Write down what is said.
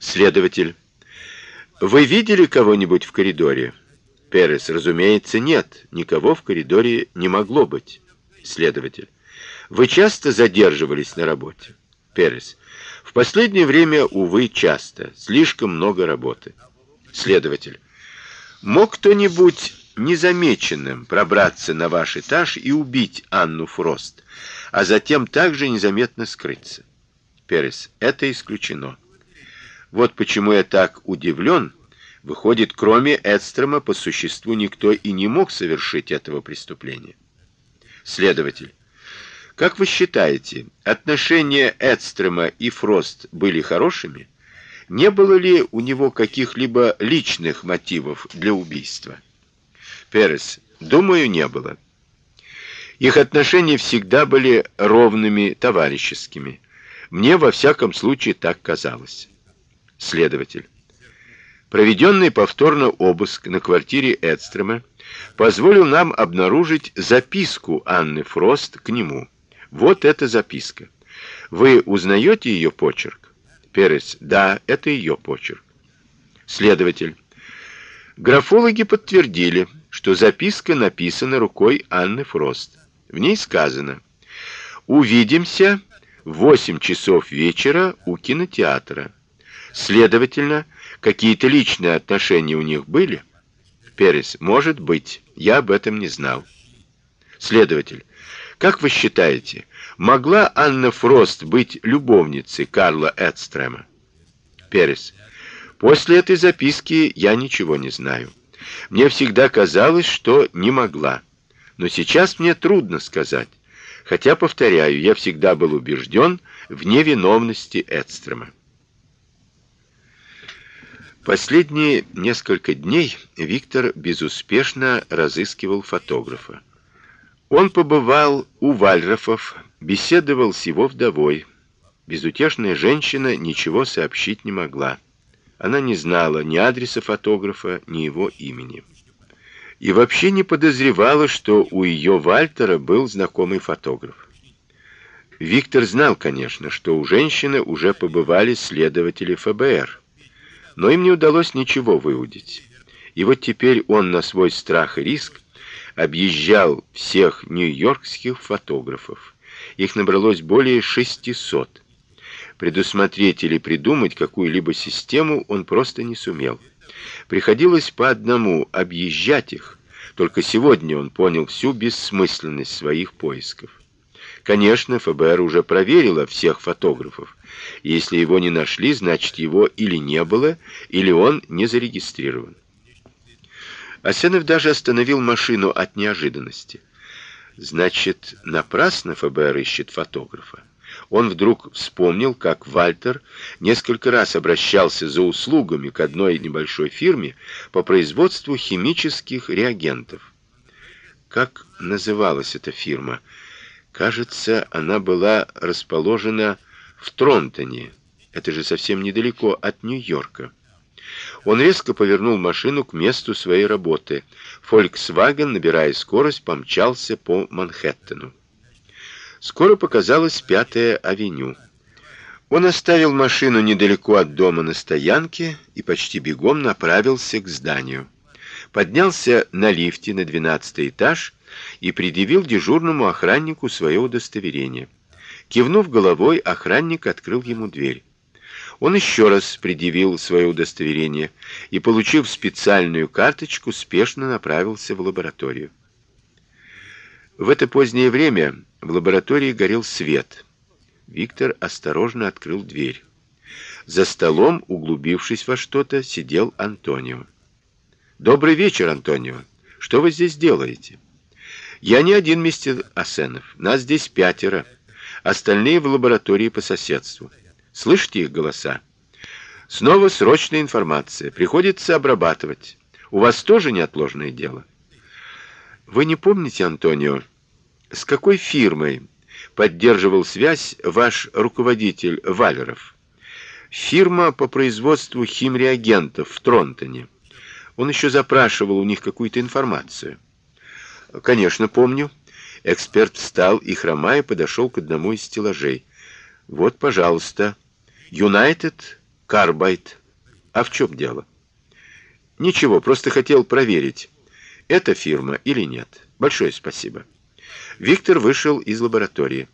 Следователь. Вы видели кого-нибудь в коридоре? Перес, разумеется, нет. Никого в коридоре не могло быть. Следователь. Вы часто задерживались на работе? Перес. В последнее время, увы, часто. Слишком много работы. Следователь. Мог кто-нибудь незамеченным пробраться на ваш этаж и убить Анну Фрост, а затем также незаметно скрыться? Перес. Это исключено. Вот почему я так удивлен. Выходит, кроме Эдстрома по существу никто и не мог совершить этого преступления. Следователь. Как вы считаете, отношения Эдстрома и Фрост были хорошими? Не было ли у него каких-либо личных мотивов для убийства? Перес. Думаю, не было. Их отношения всегда были ровными, товарищескими. Мне во всяком случае так казалось. Следователь. Проведенный повторно обыск на квартире Эдстрема позволил нам обнаружить записку Анны Фрост к нему. Вот эта записка. Вы узнаете ее почерк? Перес. Да, это ее почерк. Следователь. Графологи подтвердили, что записка написана рукой Анны Фрост. В ней сказано: "Увидимся в 8 часов вечера у кинотеатра". Следовательно, какие-то личные отношения у них были? Перес. Может быть, я об этом не знал. Следователь. Как вы считаете, могла Анна Фрост быть любовницей Карла Эдстрема? Перес. После этой записки я ничего не знаю. Мне всегда казалось, что не могла. Но сейчас мне трудно сказать. Хотя, повторяю, я всегда был убежден в невиновности Эдстрема. Последние несколько дней Виктор безуспешно разыскивал фотографа. Он побывал у Вальрафов, беседовал с его вдовой. Безутешная женщина ничего сообщить не могла. Она не знала ни адреса фотографа, ни его имени. И вообще не подозревала, что у ее Вальтера был знакомый фотограф. Виктор знал, конечно, что у женщины уже побывали следователи ФБР, но им не удалось ничего выудить. И вот теперь он на свой страх и риск объезжал всех нью-йоркских фотографов. Их набралось более 600. Предусмотреть или придумать какую-либо систему он просто не сумел. Приходилось по одному объезжать их. Только сегодня он понял всю бессмысленность своих поисков. Конечно, ФБР уже проверило всех фотографов. Если его не нашли, значит, его или не было, или он не зарегистрирован. Асенов даже остановил машину от неожиданности. Значит, напрасно ФБР ищет фотографа. Он вдруг вспомнил, как Вальтер несколько раз обращался за услугами к одной небольшой фирме по производству химических реагентов. Как называлась эта фирма? Кажется, она была расположена в Тронтоне. Это же совсем недалеко от Нью-Йорка. Он резко повернул машину к месту своей работы. Volkswagen, набирая скорость, помчался по Манхэттену. Скоро показалась Пятая авеню. Он оставил машину недалеко от дома на стоянке и почти бегом направился к зданию. Поднялся на лифте на двенадцатый этаж и предъявил дежурному охраннику свое удостоверение. Кивнув головой, охранник открыл ему дверь. Он еще раз предъявил свое удостоверение и, получив специальную карточку, спешно направился в лабораторию. В это позднее время в лаборатории горел свет. Виктор осторожно открыл дверь. За столом, углубившись во что-то, сидел Антонио. Добрый вечер, Антонио. Что вы здесь делаете? Я не один, мистер Асенов. Нас здесь пятеро. Остальные в лаборатории по соседству. Слышите их голоса? Снова срочная информация. Приходится обрабатывать. У вас тоже неотложное дело. Вы не помните, Антонио, с какой фирмой поддерживал связь ваш руководитель Валеров? Фирма по производству химреагентов в Тронтоне. Он еще запрашивал у них какую-то информацию. Конечно, помню. Эксперт встал и хромая подошел к одному из стеллажей. Вот, пожалуйста. United Карбайт. А в чем дело? Ничего, просто хотел проверить, это фирма или нет. Большое спасибо. Виктор вышел из лаборатории.